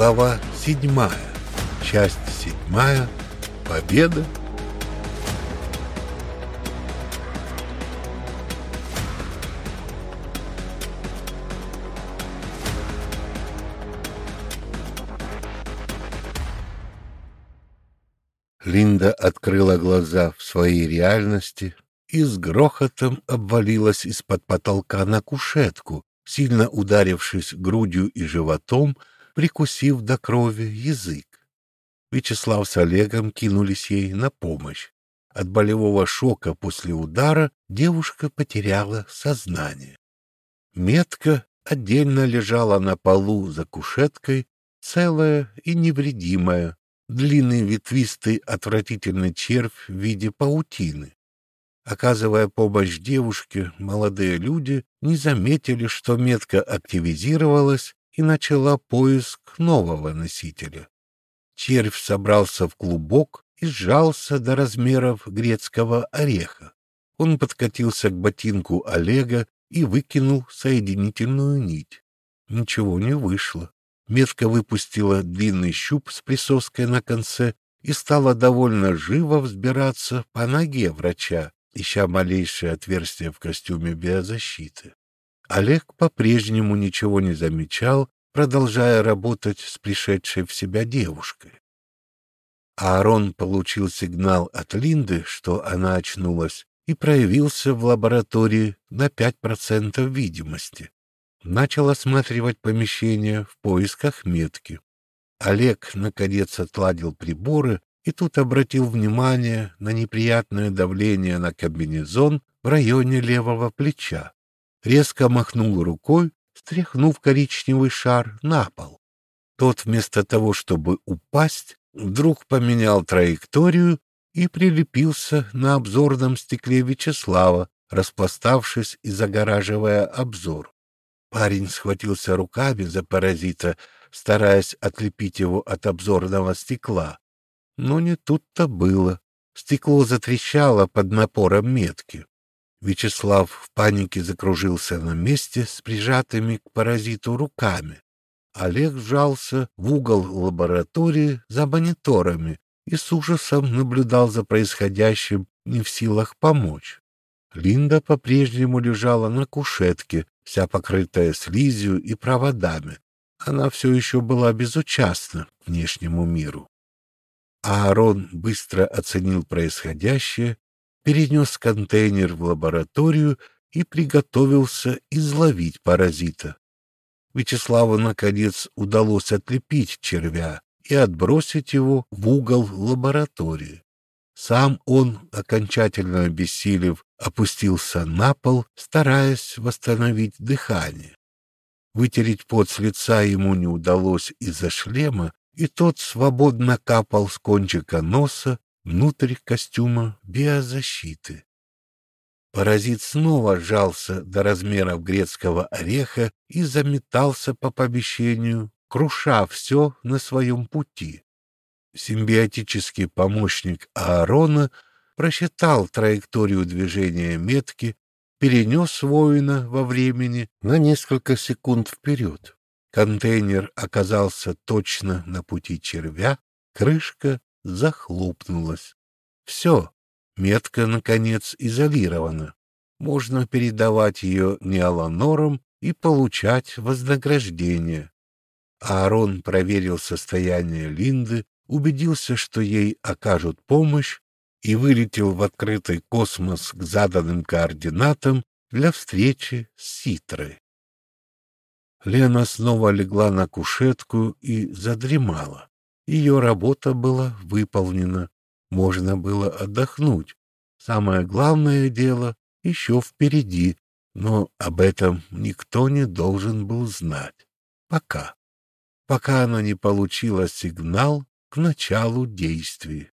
Глава седьмая. Часть седьмая. Победа. Линда открыла глаза в своей реальности и с грохотом обвалилась из-под потолка на кушетку, сильно ударившись грудью и животом, прикусив до крови язык. Вячеслав с Олегом кинулись ей на помощь. От болевого шока после удара девушка потеряла сознание. Метка отдельно лежала на полу за кушеткой, целая и невредимая, длинный ветвистый отвратительный червь в виде паутины. Оказывая помощь девушке, молодые люди не заметили, что метка активизировалась и начала поиск нового носителя. Червь собрался в клубок и сжался до размеров грецкого ореха. Он подкатился к ботинку Олега и выкинул соединительную нить. Ничего не вышло. Метка выпустила длинный щуп с присоской на конце и стала довольно живо взбираться по ноге врача, ища малейшее отверстие в костюме биозащиты. Олег по-прежнему ничего не замечал, продолжая работать с пришедшей в себя девушкой. Аарон получил сигнал от Линды, что она очнулась, и проявился в лаборатории на 5% видимости. Начал осматривать помещение в поисках метки. Олег, наконец, отладил приборы и тут обратил внимание на неприятное давление на комбинезон в районе левого плеча резко махнул рукой, стряхнув коричневый шар на пол. Тот вместо того, чтобы упасть, вдруг поменял траекторию и прилепился на обзорном стекле Вячеслава, распластавшись и загораживая обзор. Парень схватился руками за паразита, стараясь отлепить его от обзорного стекла. Но не тут-то было. Стекло затрещало под напором метки. Вячеслав в панике закружился на месте с прижатыми к паразиту руками. Олег вжался в угол лаборатории за мониторами и с ужасом наблюдал за происходящим, не в силах помочь. Линда по-прежнему лежала на кушетке, вся покрытая слизью и проводами. Она все еще была безучастна к внешнему миру. Аарон быстро оценил происходящее перенес контейнер в лабораторию и приготовился изловить паразита. Вячеславу, наконец, удалось отлепить червя и отбросить его в угол лаборатории. Сам он, окончательно обессилев, опустился на пол, стараясь восстановить дыхание. Вытереть пот с лица ему не удалось из-за шлема, и тот свободно капал с кончика носа внутрь костюма биозащиты. Паразит снова сжался до размеров грецкого ореха и заметался по помещению, круша все на своем пути. Симбиотический помощник Аарона просчитал траекторию движения метки, перенес воина во времени на несколько секунд вперед. Контейнер оказался точно на пути червя, крышка захлопнулась. Все, метка, наконец, изолирована. Можно передавать ее неоланорам и получать вознаграждение. Аарон проверил состояние Линды, убедился, что ей окажут помощь, и вылетел в открытый космос к заданным координатам для встречи с Ситрой. Лена снова легла на кушетку и задремала. Ее работа была выполнена, можно было отдохнуть. Самое главное дело еще впереди, но об этом никто не должен был знать. Пока. Пока она не получила сигнал к началу действий.